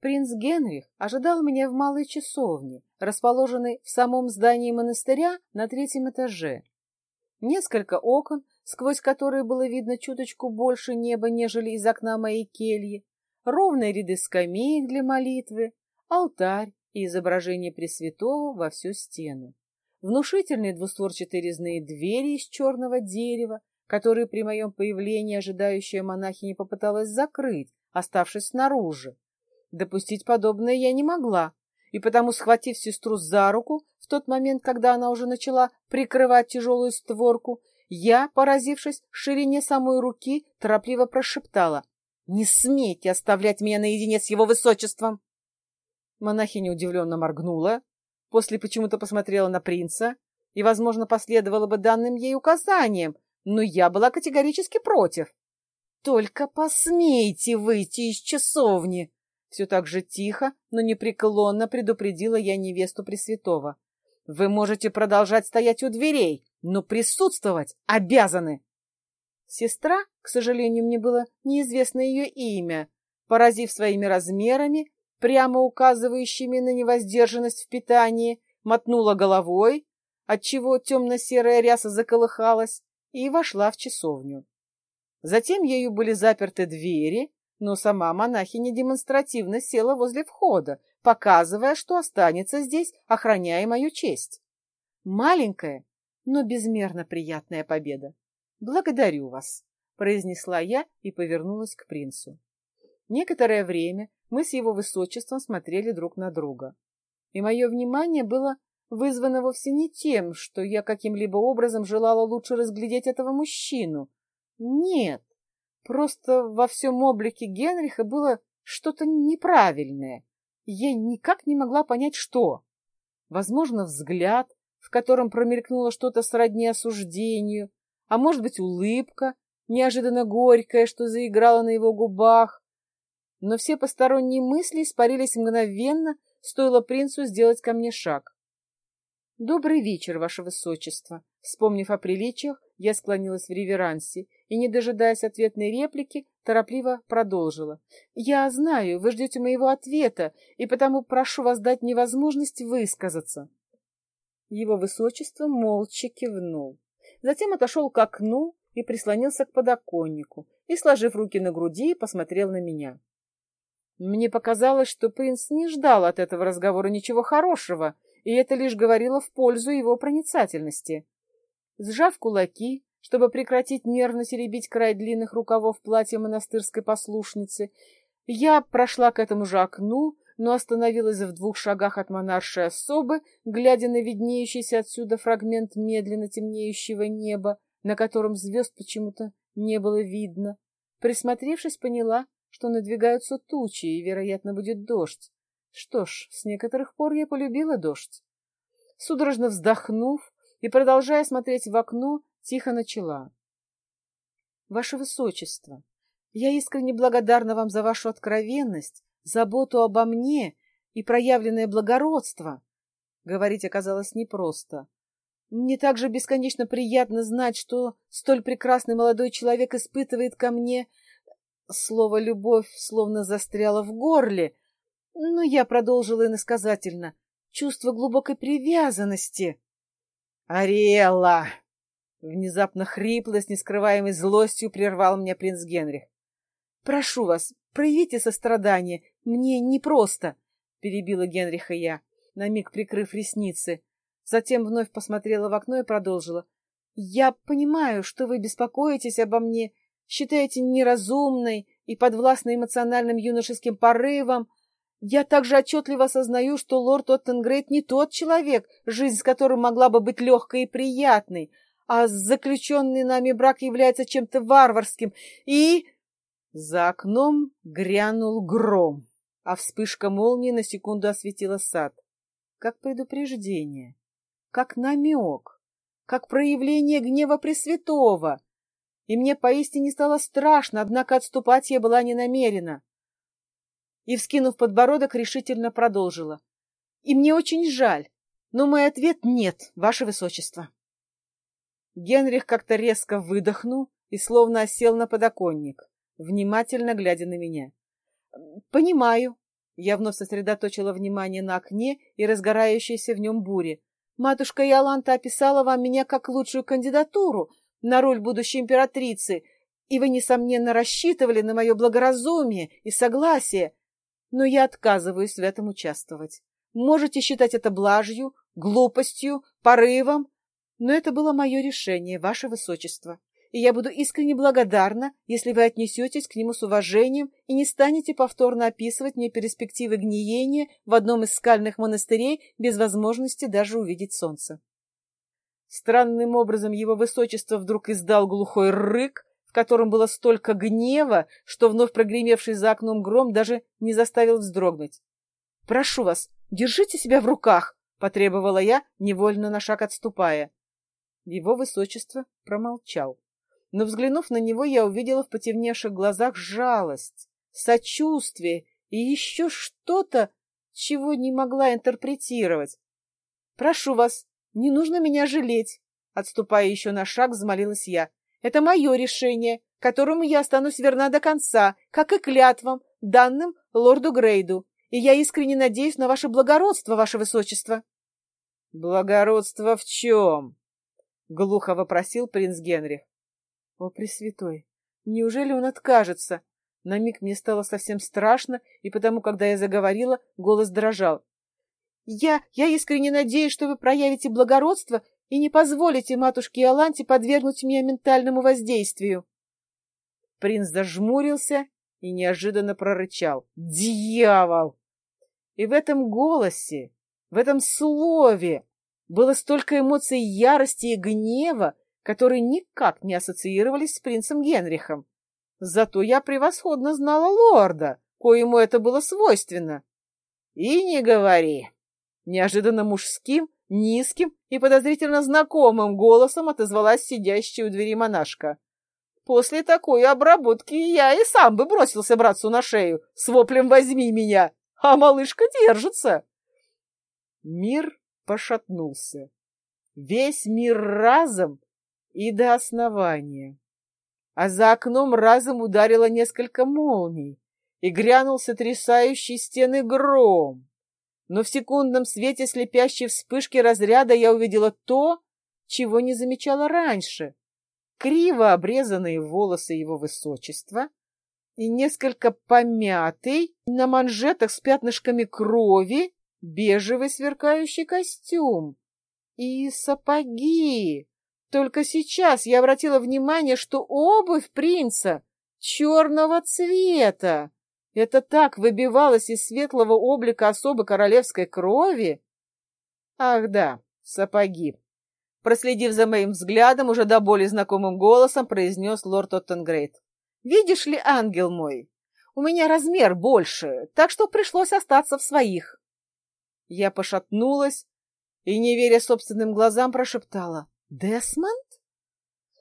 Принц Генрих ожидал меня в малой часовне, расположенной в самом здании монастыря на третьем этаже. Несколько окон, сквозь которые было видно чуточку больше неба, нежели из окна моей кельи, ровные ряды скамеек для молитвы, алтарь и изображение Пресвятого во всю стену. Внушительные двустворчатые резные двери из черного дерева, которые при моем появлении ожидающая монахиня попыталась закрыть, оставшись снаружи. Допустить подобное я не могла, и потому, схватив сестру за руку, в тот момент, когда она уже начала прикрывать тяжелую створку, я, поразившись ширине самой руки, торопливо прошептала «Не смейте оставлять меня наедине с его высочеством!» Монахиня удивленно моргнула, после почему-то посмотрела на принца и, возможно, последовала бы данным ей указаниям, но я была категорически против. «Только посмейте выйти из часовни!» Все так же тихо, но непреклонно предупредила я невесту Пресвятого. «Вы можете продолжать стоять у дверей, но присутствовать обязаны!» Сестра, к сожалению, мне было неизвестно ее имя, поразив своими размерами, прямо указывающими на невоздержанность в питании, мотнула головой, отчего темно-серая ряса заколыхалась, и вошла в часовню. Затем ею были заперты двери, но сама монахиня демонстративно села возле входа, показывая, что останется здесь, охраняя мою честь. Маленькая, но безмерно приятная победа. Благодарю вас, произнесла я и повернулась к принцу. Некоторое время мы с его высочеством смотрели друг на друга. И мое внимание было вызвано вовсе не тем, что я каким-либо образом желала лучше разглядеть этого мужчину. Нет, Просто во всем облике Генриха было что-то неправильное. Я никак не могла понять, что. Возможно, взгляд, в котором промелькнуло что-то сродни осуждению, а может быть, улыбка, неожиданно горькая, что заиграла на его губах. Но все посторонние мысли испарились мгновенно, стоило принцу сделать ко мне шаг. «Добрый вечер, ваше высочество!» Вспомнив о приличиях, я склонилась в реверансе и, не дожидаясь ответной реплики, торопливо продолжила. «Я знаю, вы ждете моего ответа, и потому прошу вас дать мне возможность высказаться». Его высочество молча кивнул. Затем отошел к окну и прислонился к подоконнику, и, сложив руки на груди, посмотрел на меня. Мне показалось, что принц не ждал от этого разговора ничего хорошего, и это лишь говорило в пользу его проницательности. Сжав кулаки, чтобы прекратить нервно теребить край длинных рукавов платья монастырской послушницы, я прошла к этому же окну, но остановилась в двух шагах от монаршей особы, глядя на виднеющийся отсюда фрагмент медленно темнеющего неба, на котором звезд почему-то не было видно. Присмотревшись, поняла, что надвигаются тучи, и, вероятно, будет дождь. Что ж, с некоторых пор я полюбила дождь. Судорожно вздохнув и, продолжая смотреть в окно, тихо начала. Ваше Высочество, я искренне благодарна вам за вашу откровенность, заботу обо мне и проявленное благородство. Говорить оказалось непросто. Мне также бесконечно приятно знать, что столь прекрасный молодой человек испытывает ко мне... Слово «любовь» словно застряло в горле, но я продолжила иносказательно. Чувство глубокой привязанности. «Ариэлла!» Внезапно хрипло, с нескрываемой злостью прервал меня принц Генрих. «Прошу вас, проявите сострадание. Мне непросто!» — перебила Генриха я, на миг прикрыв ресницы. Затем вновь посмотрела в окно и продолжила. «Я понимаю, что вы беспокоитесь обо мне, считаете неразумной и подвластной эмоциональным юношеским порывам, я также отчетливо осознаю, что лорд Оттенгрейд не тот человек, жизнь с которым могла бы быть легкой и приятной, а заключенный нами брак является чем-то варварским. И... За окном грянул гром, а вспышка молнии на секунду осветила сад. Как предупреждение, как намек, как проявление гнева Пресвятого. И мне поистине стало страшно, однако отступать я была не намерена и, вскинув подбородок, решительно продолжила. И мне очень жаль, но мой ответ — нет, ваше высочество. Генрих как-то резко выдохнул и словно осел на подоконник, внимательно глядя на меня. — Понимаю. Я вновь сосредоточила внимание на окне и разгорающейся в нем буре. Матушка Яланта описала вам меня как лучшую кандидатуру на роль будущей императрицы, и вы, несомненно, рассчитывали на мое благоразумие и согласие, но я отказываюсь в этом участвовать. Можете считать это блажью, глупостью, порывом, но это было мое решение, ваше высочество и я буду искренне благодарна, если вы отнесетесь к нему с уважением и не станете повторно описывать мне перспективы гниения в одном из скальных монастырей без возможности даже увидеть солнце. Странным образом его высочество вдруг издал глухой рык, в котором было столько гнева, что вновь прогремевший за окном гром даже не заставил вздрогнуть. — Прошу вас, держите себя в руках! — потребовала я, невольно на шаг отступая. Его высочество промолчал но, взглянув на него, я увидела в потемневших глазах жалость, сочувствие и еще что-то, чего не могла интерпретировать. «Прошу вас, не нужно меня жалеть», — отступая еще на шаг, взмолилась я. «Это мое решение, которому я останусь верна до конца, как и клятвам, данным лорду Грейду, и я искренне надеюсь на ваше благородство, ваше высочество». «Благородство в чем?» — глухо вопросил принц Генрих. О, Пресвятой! Неужели он откажется? На миг мне стало совсем страшно, и потому, когда я заговорила, голос дрожал. Я, я искренне надеюсь, что вы проявите благородство и не позволите матушке Иоланте подвергнуть меня ментальному воздействию. Принц зажмурился и неожиданно прорычал. «Дьявол!» И в этом голосе, в этом слове было столько эмоций ярости и гнева, которые никак не ассоциировались с принцем Генрихом. Зато я превосходно знала лорда, коему это было свойственно. И не говори. Неожиданно мужским, низким и подозрительно знакомым голосом отозвалась сидящая у двери монашка. После такой обработки я и сам бы бросился братцу на шею с воплем «возьми меня», а малышка держится. Мир пошатнулся. Весь мир разом и до основания. А за окном разом ударило несколько молний, и грянул сотрясающий стены гром. Но в секундном свете слепящей вспышки разряда я увидела то, чего не замечала раньше. Криво обрезанные волосы его высочества и несколько помятый на манжетах с пятнышками крови бежевый сверкающий костюм и сапоги, только сейчас я обратила внимание, что обувь принца черного цвета. Это так выбивалось из светлого облика особо королевской крови. Ах да, сапоги. Проследив за моим взглядом, уже до боли знакомым голосом произнес лорд Оттенгрейд. «Видишь ли, ангел мой, у меня размер больше, так что пришлось остаться в своих». Я пошатнулась и, не веря собственным глазам, прошептала. Десмонд?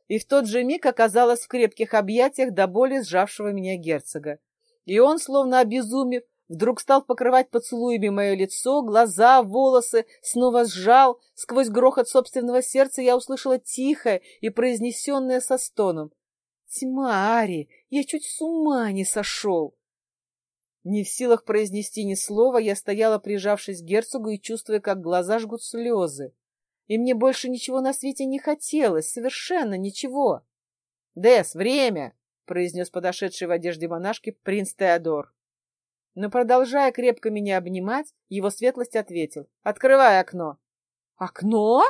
И в тот же миг оказалась в крепких объятиях до боли сжавшего меня герцога. И он, словно обезумев, вдруг стал покрывать поцелуями мое лицо, глаза, волосы, снова сжал. Сквозь грохот собственного сердца я услышала тихое и произнесенное со стоном. «Тьма, Ари, я чуть с ума не сошел!» Не в силах произнести ни слова, я стояла, прижавшись к герцогу и чувствуя, как глаза жгут слезы и мне больше ничего на свете не хотелось, совершенно ничего. — Дес, время! — произнес подошедший в одежде монашки принц Теодор. Но, продолжая крепко меня обнимать, его светлость ответил. — Открывай окно. — Окно?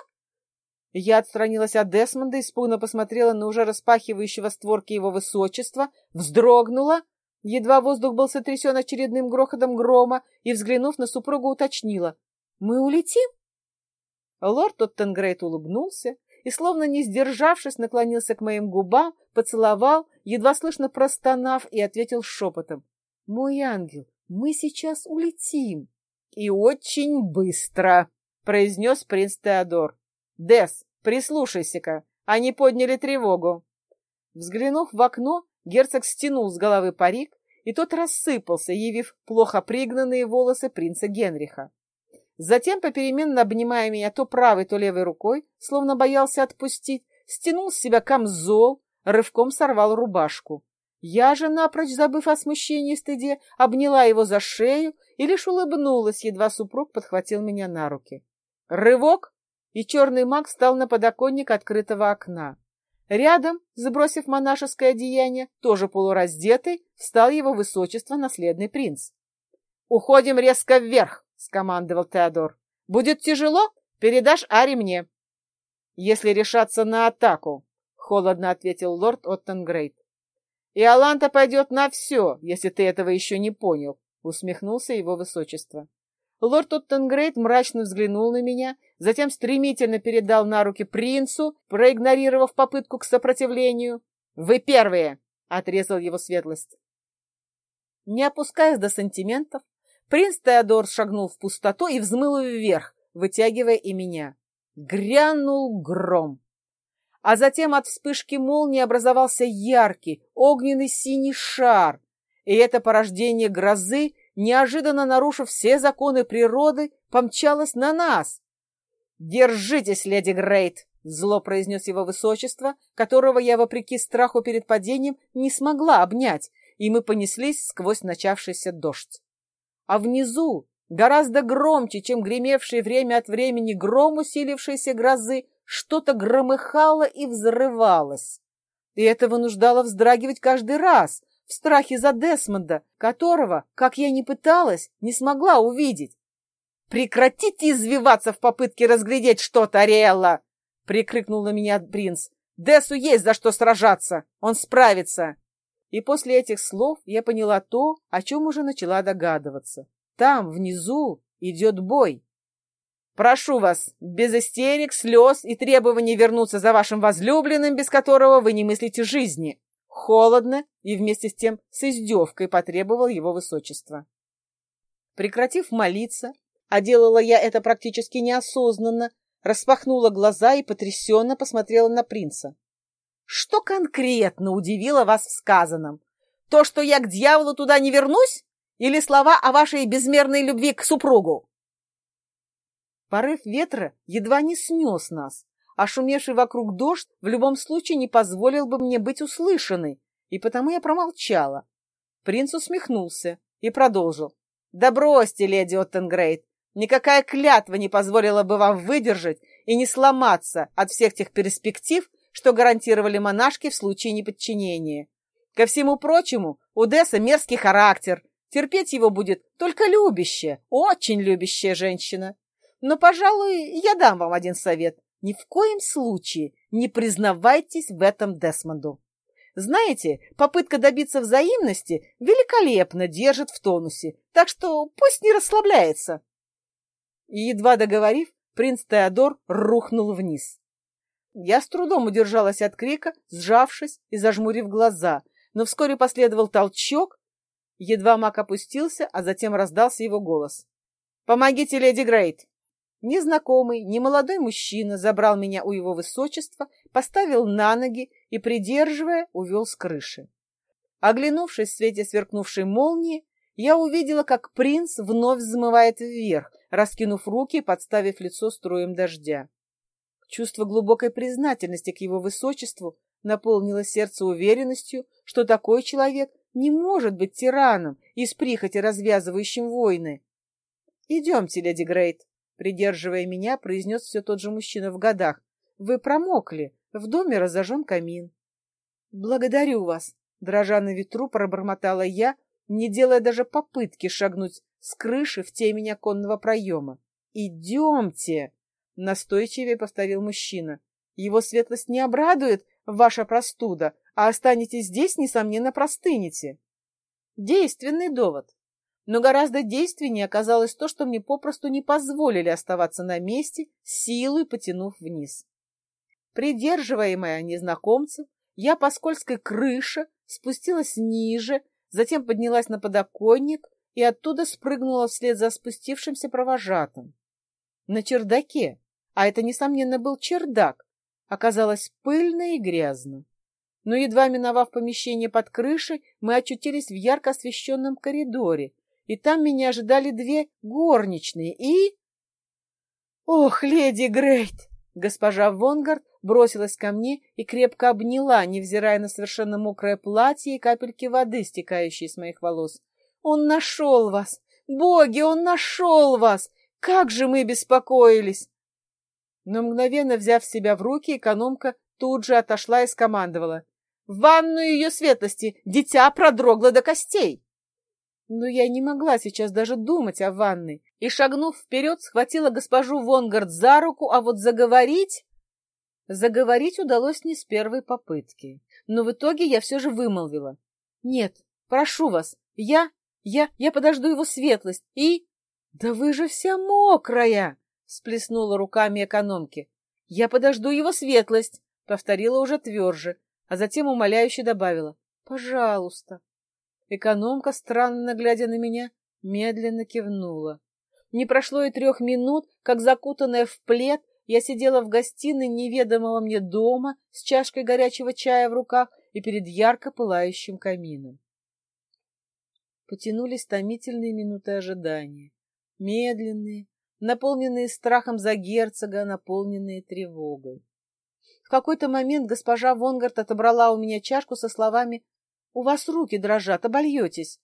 Я отстранилась от Десмонда, испуганно посмотрела на уже распахивающего створки его высочества, вздрогнула, едва воздух был сотрясен очередным грохотом грома, и, взглянув на супругу, уточнила. — Мы улетим? Лорд Оттенгрейт улыбнулся и, словно не сдержавшись, наклонился к моим губам, поцеловал, едва слышно простонав, и ответил шепотом. — Мой ангел, мы сейчас улетим. — И очень быстро, — произнес принц Теодор. — Дес, прислушайся-ка, они подняли тревогу. Взглянув в окно, герцог стянул с головы парик, и тот рассыпался, явив плохо пригнанные волосы принца Генриха. Затем, попеременно обнимая меня то правой, то левой рукой, словно боялся отпустить, стянул с себя камзол, рывком сорвал рубашку. Я же, напрочь забыв о смущении и стыде, обняла его за шею и лишь улыбнулась, едва супруг подхватил меня на руки. Рывок, и черный маг встал на подоконник открытого окна. Рядом, сбросив монашеское одеяние, тоже полураздетый, встал его высочество, наследный принц. «Уходим резко вверх!» — скомандовал Теодор. «Будет тяжело? Передашь Ари мне». «Если решаться на атаку», — холодно ответил лорд Оттенгрейд. И Аланта пойдет на все, если ты этого еще не понял, — усмехнулся его высочество. Лорд Оттенгрейд мрачно взглянул на меня, затем стремительно передал на руки принцу, проигнорировав попытку к сопротивлению. «Вы первые!» — отрезал его светлость. Не опускаясь до сантиментов, принц Теодор шагнул в пустоту и взмыл вверх, вытягивая и меня. Грянул гром а затем от вспышки молнии образовался яркий, огненный синий шар, и это порождение грозы, неожиданно нарушив все законы природы, помчалось на нас. «Держитесь, леди Грейт!» — зло произнес его высочество, которого я, вопреки страху перед падением, не смогла обнять, и мы понеслись сквозь начавшийся дождь. А внизу, гораздо громче, чем гремевшие время от времени гром усилившейся грозы, что-то громыхало и взрывалось. И это вынуждало вздрагивать каждый раз, в страхе за Десмонда, которого, как я ни пыталась, не смогла увидеть. «Прекратите извиваться в попытке разглядеть что-то, Ариэлла!» — прикрикнул на меня принц. «Десу есть за что сражаться! Он справится!» И после этих слов я поняла то, о чем уже начала догадываться. Там, внизу, идет бой. Прошу вас, без истерик, слез и требований вернуться за вашим возлюбленным, без которого вы не мыслите жизни. Холодно и вместе с тем с издевкой потребовал его высочество. Прекратив молиться, а делала я это практически неосознанно, распахнула глаза и потрясенно посмотрела на принца. Что конкретно удивило вас в сказанном? То, что я к дьяволу туда не вернусь? Или слова о вашей безмерной любви к супругу? Порыв ветра едва не снес нас, а шумевший вокруг дождь в любом случае не позволил бы мне быть услышанной, и потому я промолчала. Принц усмехнулся и продолжил. «Да бросьте, леди Оттенгрейд, никакая клятва не позволила бы вам выдержать и не сломаться от всех тех перспектив, что гарантировали монашки в случае неподчинения. Ко всему прочему, у Десса мерзкий характер, терпеть его будет только любящая, очень любящая женщина. Но, пожалуй, я дам вам один совет. Ни в коем случае не признавайтесь в этом Десмонду. Знаете, попытка добиться взаимности великолепно держит в тонусе, так что пусть не расслабляется. И, едва договорив, принц Теодор рухнул вниз. Я с трудом удержалась от крика, сжавшись и зажмурив глаза, но вскоре последовал толчок, едва маг опустился, а затем раздался его голос. «Помогите, леди Грейт!» Незнакомый, немолодой мужчина забрал меня у его высочества, поставил на ноги и, придерживая, увел с крыши. Оглянувшись в свете сверкнувшей молнии, я увидела, как принц вновь взмывает вверх, раскинув руки и подставив лицо струем дождя. Чувство глубокой признательности к его высочеству наполнило сердце уверенностью, что такой человек не может быть тираном и с прихоти развязывающим войны. «Идемте, леди Грейт», Придерживая меня, произнес все тот же мужчина в годах. «Вы промокли. В доме разожжен камин». «Благодарю вас», — дрожа на ветру, пробормотала я, не делая даже попытки шагнуть с крыши в темень оконного проема. «Идемте!» — настойчивее повторил мужчина. «Его светлость не обрадует ваша простуда, а останетесь здесь, несомненно, простынете». Действенный довод. Но гораздо действеннее оказалось то, что мне попросту не позволили оставаться на месте, силой потянув вниз. Придерживаемая незнакомцем, я по скользкой крыше спустилась ниже, затем поднялась на подоконник и оттуда спрыгнула вслед за спустившимся провожатым. На чердаке, а это, несомненно, был чердак, оказалось пыльно и грязно. Но едва миновав помещение под крышей, мы очутились в ярко освещенном коридоре, и там меня ожидали две горничные и... Ох, леди Грейт! Госпожа Вонгард бросилась ко мне и крепко обняла, невзирая на совершенно мокрое платье и капельки воды, стекающие с моих волос. «Он нашел вас! Боги, он нашел вас! Как же мы беспокоились!» Но мгновенно взяв себя в руки, экономка тут же отошла и скомандовала. «В ванную ее светлости! Дитя продрогло до костей!» Но я не могла сейчас даже думать о ванной, и, шагнув вперед, схватила госпожу Вонгард за руку, а вот заговорить... Заговорить удалось не с первой попытки, но в итоге я все же вымолвила. «Нет, прошу вас, я... я... я подожду его светлость и...» «Да вы же вся мокрая!» — сплеснула руками экономки. «Я подожду его светлость!» — повторила уже тверже, а затем умоляюще добавила. «Пожалуйста!» Экономка, странно глядя на меня, медленно кивнула. Не прошло и трех минут, как закутанная в плед, я сидела в гостиной неведомого мне дома с чашкой горячего чая в руках и перед ярко пылающим камином. Потянулись томительные минуты ожидания, медленные, наполненные страхом за герцога, наполненные тревогой. В какой-то момент госпожа Вонгард отобрала у меня чашку со словами у вас руки дрожат, обольетесь.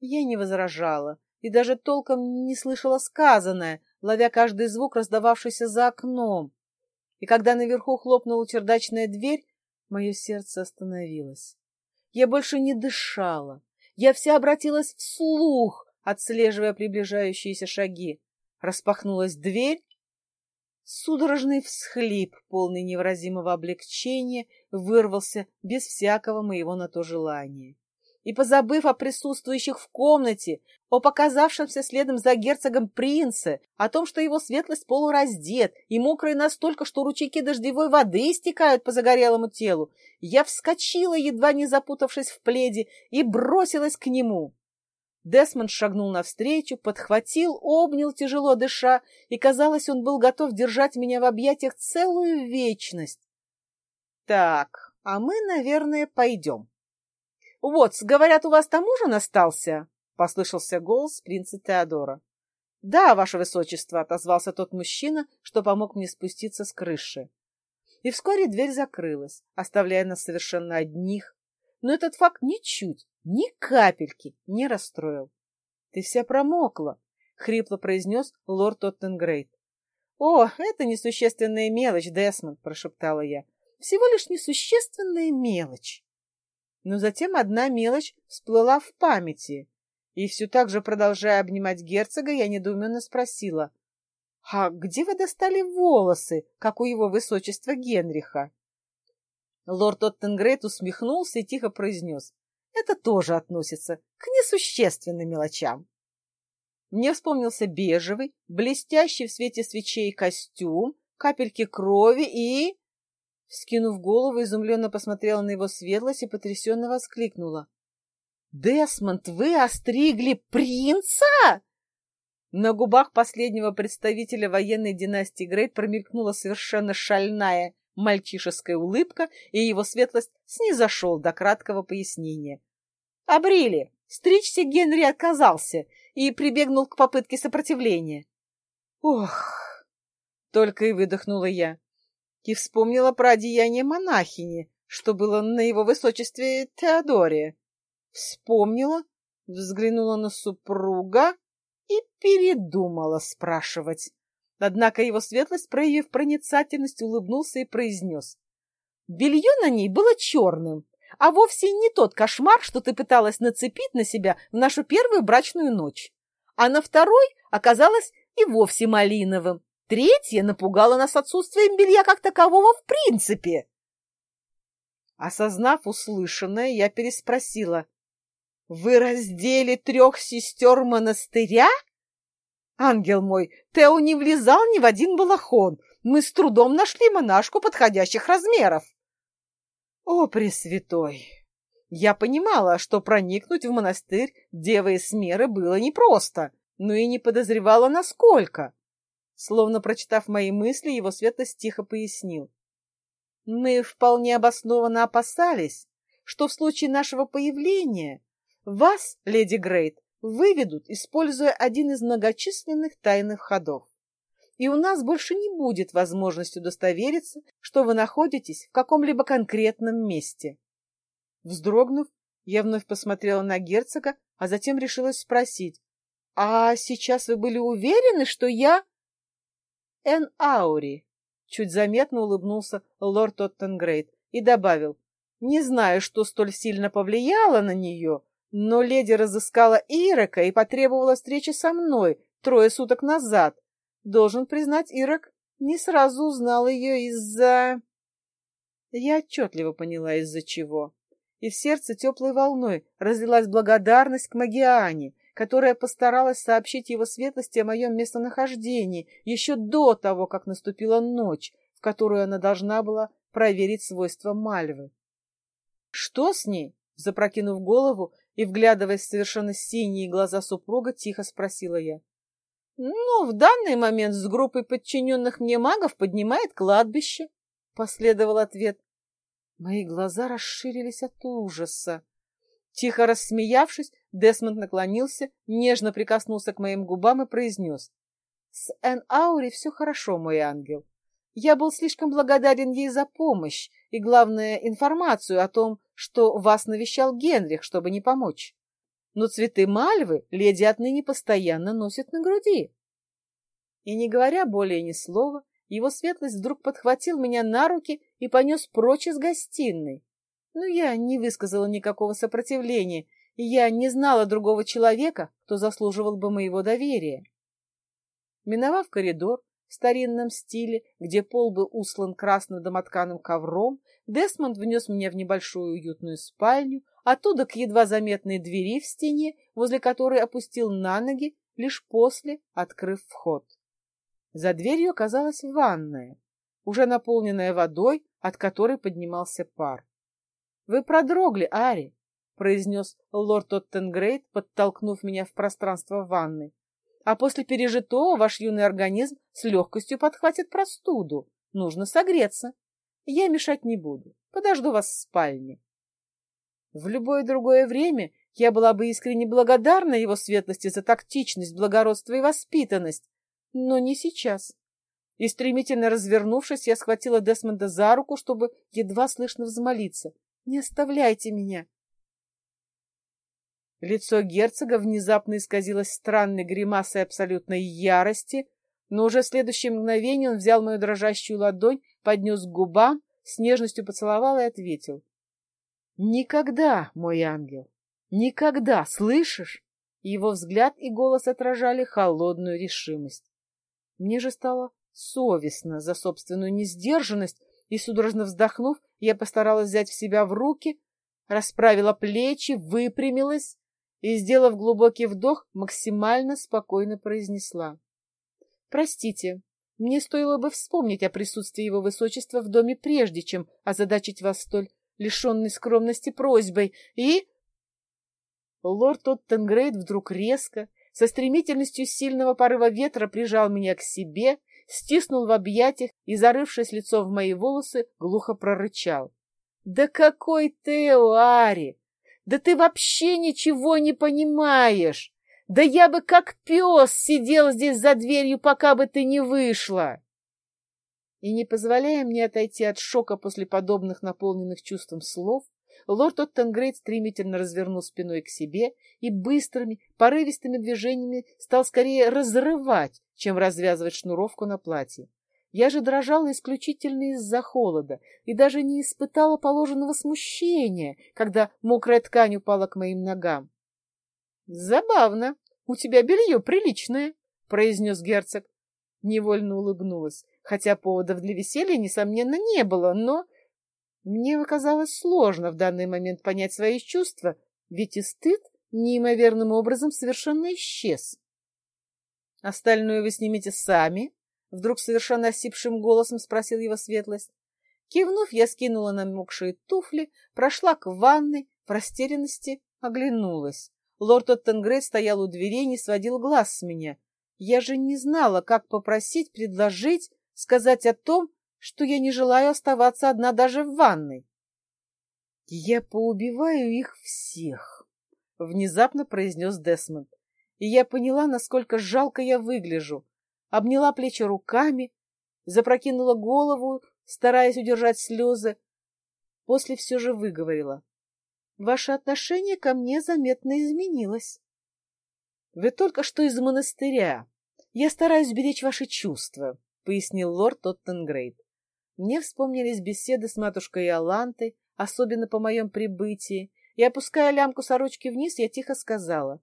Я не возражала и даже толком не слышала сказанное, ловя каждый звук, раздававшийся за окном. И когда наверху хлопнула чердачная дверь, мое сердце остановилось. Я больше не дышала. Я вся обратилась вслух, отслеживая приближающиеся шаги. Распахнулась дверь, Судорожный всхлип, полный невыразимого облегчения, вырвался без всякого моего на то желания. И, позабыв о присутствующих в комнате, о показавшемся следом за герцогом принце, о том, что его светлость полураздет и мокрый настолько, что ручейки дождевой воды истекают по загорелому телу, я вскочила, едва не запутавшись в пледе, и бросилась к нему. Десмонд шагнул навстречу, подхватил, обнял, тяжело дыша, и, казалось, он был готов держать меня в объятиях целую вечность. Так, а мы, наверное, пойдем. — Вот, говорят, у вас там ужин остался? — послышался голос принца Теодора. — Да, ваше высочество, — отозвался тот мужчина, что помог мне спуститься с крыши. И вскоре дверь закрылась, оставляя нас совершенно одних. Но этот факт ничуть, ни капельки не расстроил. — Ты вся промокла, — хрипло произнес лорд Оттенгрейд. — О, это несущественная мелочь, Десмонд, — прошептала я. — Всего лишь несущественная мелочь. Но затем одна мелочь всплыла в памяти, и все так же, продолжая обнимать герцога, я недоуменно спросила. — А где вы достали волосы, как у его высочества Генриха? Лорд Оттенгрейд усмехнулся и тихо произнес. Это тоже относится к несущественным мелочам. Мне вспомнился бежевый, блестящий в свете свечей костюм, капельки крови и... Скинув голову, изумленно посмотрела на его светлость и потрясенно воскликнула. «Десмонд, вы остригли принца?» На губах последнего представителя военной династии Грейт промелькнула совершенно шальная мальчишеская улыбка, и его светлость снизошел до краткого пояснения. «Обрили! Стричься Генри отказался и прибегнул к попытке сопротивления». «Ох!» — только и выдохнула я. И вспомнила про одеяние монахини, что было на его высочестве Теодоре. Вспомнила, взглянула на супруга и передумала спрашивать. Однако его светлость, проявив проницательность, улыбнулся и произнес. Белье на ней было черным, а вовсе не тот кошмар, что ты пыталась нацепить на себя в нашу первую брачную ночь. А на второй оказалось и вовсе малиновым. Третье напугало нас отсутствием белья как такового в принципе. Осознав услышанное, я переспросила. — Вы раздели трех сестер монастыря? — Ангел мой, Тео не влезал ни в один балахон. Мы с трудом нашли монашку подходящих размеров. О, Пресвятой! Я понимала, что проникнуть в монастырь Девы Эсмеры было непросто, но и не подозревала, насколько. Словно прочитав мои мысли, его светлость тихо пояснил. Мы вполне обоснованно опасались, что в случае нашего появления вас, леди Грейт, выведут, используя один из многочисленных тайных ходов. и у нас больше не будет возможности удостовериться, что вы находитесь в каком-либо конкретном месте. Вздрогнув, я вновь посмотрела на герцога, а затем решилась спросить, «А сейчас вы были уверены, что я...» «Эн Аури», — чуть заметно улыбнулся лорд Оттенгрейд и добавил, «Не знаю, что столь сильно повлияло на нее, но леди разыскала Ирека и потребовала встречи со мной трое суток назад, Должен признать, Ирок не сразу узнал ее из-за... Я отчетливо поняла, из-за чего. И в сердце теплой волной разлилась благодарность к Магиане, которая постаралась сообщить его светлости о моем местонахождении еще до того, как наступила ночь, в которую она должна была проверить свойства Мальвы. «Что с ней?» Запрокинув голову и вглядываясь в совершенно синие глаза супруга, тихо спросила я. «Ну, в данный момент с группой подчиненных мне магов поднимает кладбище», — последовал ответ. Мои глаза расширились от ужаса. Тихо рассмеявшись, Десмонд наклонился, нежно прикоснулся к моим губам и произнес. «С Эн Аури все хорошо, мой ангел. Я был слишком благодарен ей за помощь и, главное, информацию о том, что вас навещал Генрих, чтобы не помочь но цветы мальвы леди отныне постоянно носит на груди. И не говоря более ни слова, его светлость вдруг подхватил меня на руки и понес прочь из гостиной. Но я не высказала никакого сопротивления, и я не знала другого человека, кто заслуживал бы моего доверия. Миновав коридор в старинном стиле, где пол был услан красным домотканым ковром, Десмонд внес меня в небольшую уютную спальню, оттуда к едва заметной двери в стене, возле которой опустил на ноги, лишь после, открыв вход. За дверью оказалась ванная, уже наполненная водой, от которой поднимался пар. — Вы продрогли, Ари, — произнес лорд Оттенгрейд, подтолкнув меня в пространство ванны. — А после пережитого ваш юный организм с легкостью подхватит простуду. Нужно согреться. Я мешать не буду. Подожду вас в спальне. В любое другое время я была бы искренне благодарна его светлости за тактичность, благородство и воспитанность, но не сейчас. И стремительно развернувшись, я схватила Десмонда за руку, чтобы едва слышно взмолиться. «Не оставляйте меня!» Лицо герцога внезапно исказилось странной гримасой абсолютной ярости, но уже в следующее мгновение он взял мою дрожащую ладонь, поднес к губам, с нежностью поцеловал и ответил. Никогда, мой ангел, никогда, слышишь? Его взгляд и голос отражали холодную решимость. Мне же стало совестно за собственную несдержанность, и, судорожно вздохнув, я постаралась взять в себя в руки, расправила плечи, выпрямилась и, сделав глубокий вдох, максимально спокойно произнесла. «Простите, мне стоило бы вспомнить о присутствии его высочества в доме прежде, чем озадачить вас столь лишенный скромности просьбой, и... Лорд Оттенгрейд вдруг резко, со стремительностью сильного порыва ветра прижал меня к себе, стиснул в объятиях и, зарывшись лицом в мои волосы, глухо прорычал. — Да какой ты, Уари! Да ты вообще ничего не понимаешь! Да я бы как пес сидел здесь за дверью, пока бы ты не вышла! И не позволяя мне отойти от шока после подобных наполненных чувством слов, лорд Оттенгрейд стремительно развернул спиной к себе и быстрыми, порывистыми движениями стал скорее разрывать, чем развязывать шнуровку на платье. Я же дрожала исключительно из-за холода и даже не испытала положенного смущения, когда мокрая ткань упала к моим ногам. — Забавно. У тебя белье приличное, — произнес герцог. Невольно улыбнулась хотя поводов для веселья, несомненно, не было, но мне оказалось сложно в данный момент понять свои чувства, ведь и стыд неимоверным образом совершенно исчез. «Остальное вы снимете сами?» — вдруг совершенно осипшим голосом спросил его светлость. Кивнув, я скинула намокшие туфли, прошла к ванной, в растерянности оглянулась. Лорд Оттенгрейд стоял у дверей, не сводил глаз с меня. Я же не знала, как попросить, предложить, сказать о том, что я не желаю оставаться одна даже в ванной. «Я поубиваю их всех», — внезапно произнес Десмонд. И я поняла, насколько жалко я выгляжу. Обняла плечи руками, запрокинула голову, стараясь удержать слезы. После все же выговорила. Ваше отношение ко мне заметно изменилось. Вы только что из монастыря. Я стараюсь беречь ваши чувства, — пояснил лорд Тоттенгрейд. Мне вспомнились беседы с матушкой Иолантой, особенно по моем прибытии, и, опуская лямку сорочки вниз, я тихо сказала,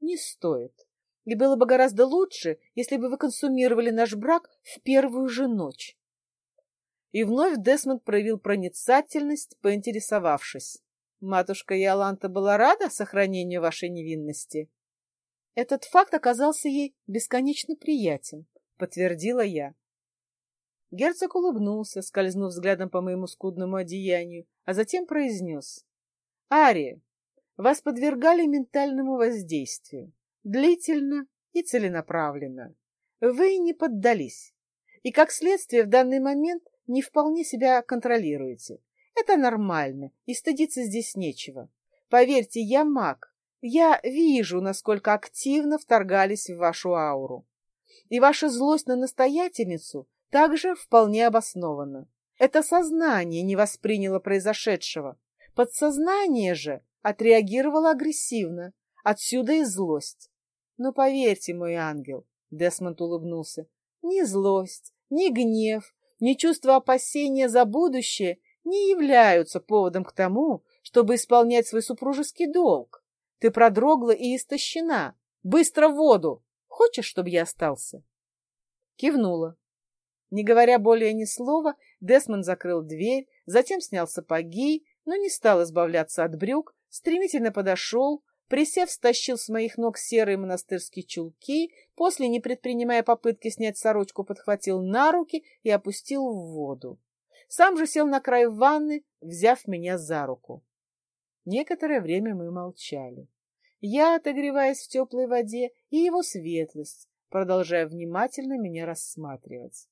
«Не стоит. И было бы гораздо лучше, если бы вы консумировали наш брак в первую же ночь». И вновь Десмонд проявил проницательность, поинтересовавшись. «Матушка Иоланта была рада сохранению вашей невинности?» Этот факт оказался ей бесконечно приятен, подтвердила я. Герцог улыбнулся, скользнув взглядом по моему скудному одеянию, а затем произнес. «Ария, вас подвергали ментальному воздействию, длительно и целенаправленно. Вы не поддались, и, как следствие, в данный момент не вполне себя контролируете. Это нормально, и стыдиться здесь нечего. Поверьте, я маг. Я вижу, насколько активно вторгались в вашу ауру. И ваша злость на настоятельницу также вполне обоснована. Это сознание не восприняло произошедшего. Подсознание же отреагировало агрессивно. Отсюда и злость. Но поверьте, мой ангел, Десмонд улыбнулся, ни злость, ни гнев, ни чувство опасения за будущее не являются поводом к тому, чтобы исполнять свой супружеский долг. Ты продрогла и истощена. Быстро в воду! Хочешь, чтобы я остался?» Кивнула. Не говоря более ни слова, Десмонд закрыл дверь, затем снял сапоги, но не стал избавляться от брюк, стремительно подошел, присев, стащил с моих ног серые монастырские чулки, после, не предпринимая попытки снять сорочку, подхватил на руки и опустил в воду. Сам же сел на край ванны, взяв меня за руку. Некоторое время мы молчали. Я, отогреваясь в теплой воде, и его светлость, продолжая внимательно меня рассматривать.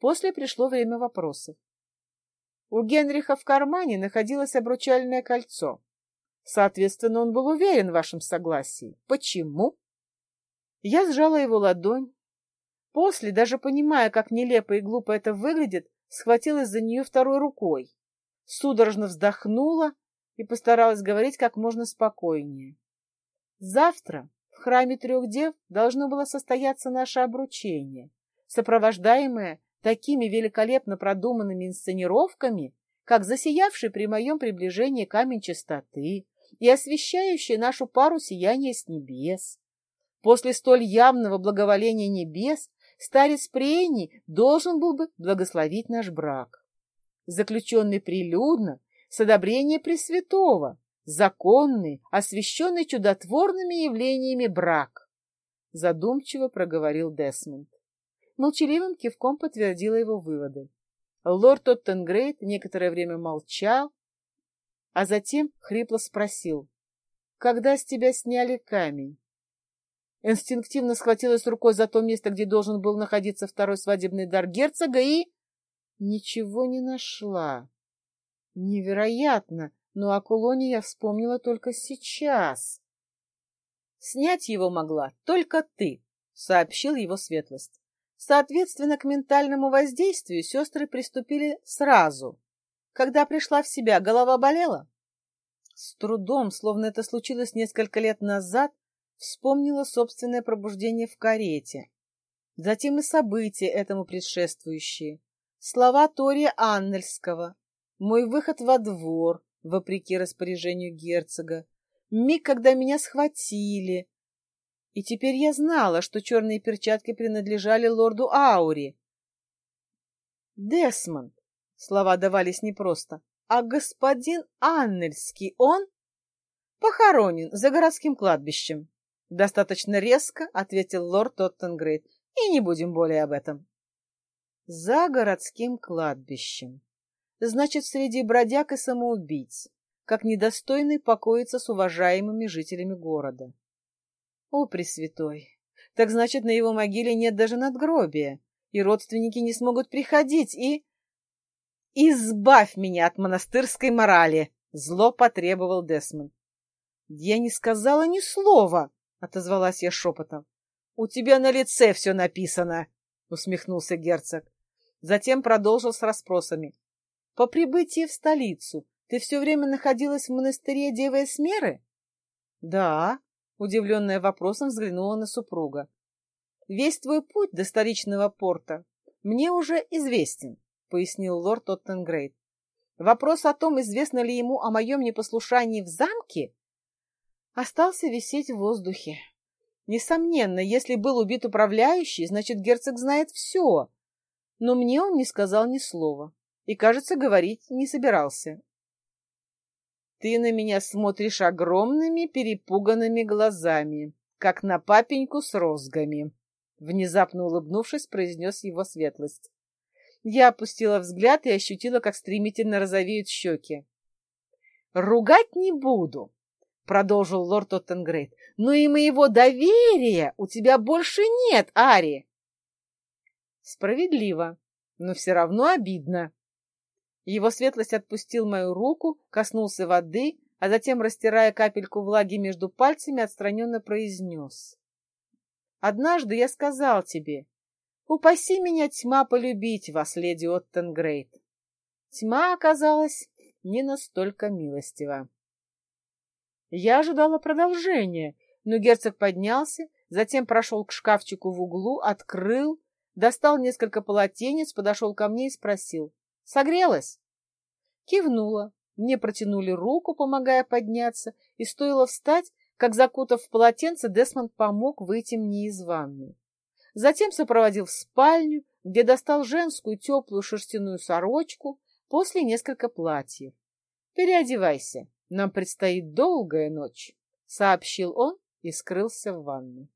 После пришло время вопросов. У Генриха в кармане находилось обручальное кольцо. Соответственно, он был уверен в вашем согласии. Почему? Я сжала его ладонь. После, даже понимая, как нелепо и глупо это выглядит, схватилась за нее второй рукой. Судорожно вздохнула и постаралась говорить как можно спокойнее. Завтра в храме трех дев должно было состояться наше обручение, сопровождаемое такими великолепно продуманными инсценировками, как засиявший при моем приближении камень чистоты и освещающий нашу пару сияние с небес. После столь явного благоволения небес старец Прейни должен был бы благословить наш брак. Заключенный прилюдно, с одобрения Пресвятого, законный, освященный чудотворными явлениями брак, задумчиво проговорил Десмонд молчаливым кивком подтвердила его выводы. Лорд Тоттенгрейд некоторое время молчал, а затем хрипло спросил, «Когда с тебя сняли камень?» Инстинктивно схватилась рукой за то место, где должен был находиться второй свадебный дар герцога, и... Ничего не нашла. Невероятно, но о кулоне я вспомнила только сейчас. «Снять его могла только ты», — сообщил его светлость. Соответственно, к ментальному воздействию сестры приступили сразу. Когда пришла в себя, голова болела? С трудом, словно это случилось несколько лет назад, вспомнила собственное пробуждение в карете. Затем и события этому предшествующие. Слова Тория Аннельского. Мой выход во двор, вопреки распоряжению герцога. Миг, когда меня схватили, и теперь я знала, что черные перчатки принадлежали лорду Аури. Десмонд. Слова давались непросто. А господин Аннельский, он похоронен за городским кладбищем. Достаточно резко ответил лорд Тоттенгрейд. И не будем более об этом. За городским кладбищем. Значит, среди бродяг и самоубийц, как недостойный покоиться с уважаемыми жителями города. О, Пресвятой! Так значит, на его могиле нет даже надгробия, и родственники не смогут приходить, и... «Избавь меня от монастырской морали!» — зло потребовал Десмонд. «Я не сказала ни слова!» — отозвалась я шепотом. У тебя на лице все написано, усмехнулся герцог. Затем продолжил с расспросами. По прибытии в столицу ты все время находилась в монастыре Девы Эсмеры? Да, удивленная вопросом, взглянула на супруга. Весь твой путь до столичного порта мне уже известен, пояснил лорд Оттенгрейд. Вопрос о том, известно ли ему о моем непослушании в замке, остался висеть в воздухе. Несомненно, если был убит управляющий, значит, герцог знает все. Но мне он не сказал ни слова и, кажется, говорить не собирался. Ты на меня смотришь огромными перепуганными глазами, как на папеньку с розгами, — внезапно улыбнувшись, произнес его светлость. Я опустила взгляд и ощутила, как стремительно розовеют щеки. — Ругать не буду, — продолжил лорд Оттенгрейд, — но и моего доверия у тебя больше нет, Ари. — Справедливо, но все равно обидно. Его светлость отпустил мою руку, коснулся воды, а затем, растирая капельку влаги между пальцами, отстраненно произнес. «Однажды я сказал тебе, упаси меня, тьма, полюбить вас, леди Оттенгрейд. Тьма оказалась не настолько милостива. Я ожидала продолжения, но герцог поднялся, затем прошел к шкафчику в углу, открыл, достал несколько полотенец, подошел ко мне и спросил. «Согрелась?» Кивнула. Мне протянули руку, помогая подняться, и стоило встать, как, закутав в полотенце, Десмонд помог выйти мне из ванны. Затем сопроводил в спальню, где достал женскую теплую шерстяную сорочку, после несколько платьев. «Переодевайся, нам предстоит долгая ночь», — сообщил он и скрылся в ванной.